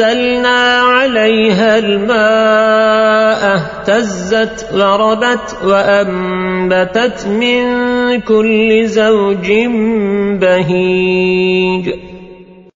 أنزلنا عليها الماء اهتزت وربت وأنبتت من كل زوج بهيج.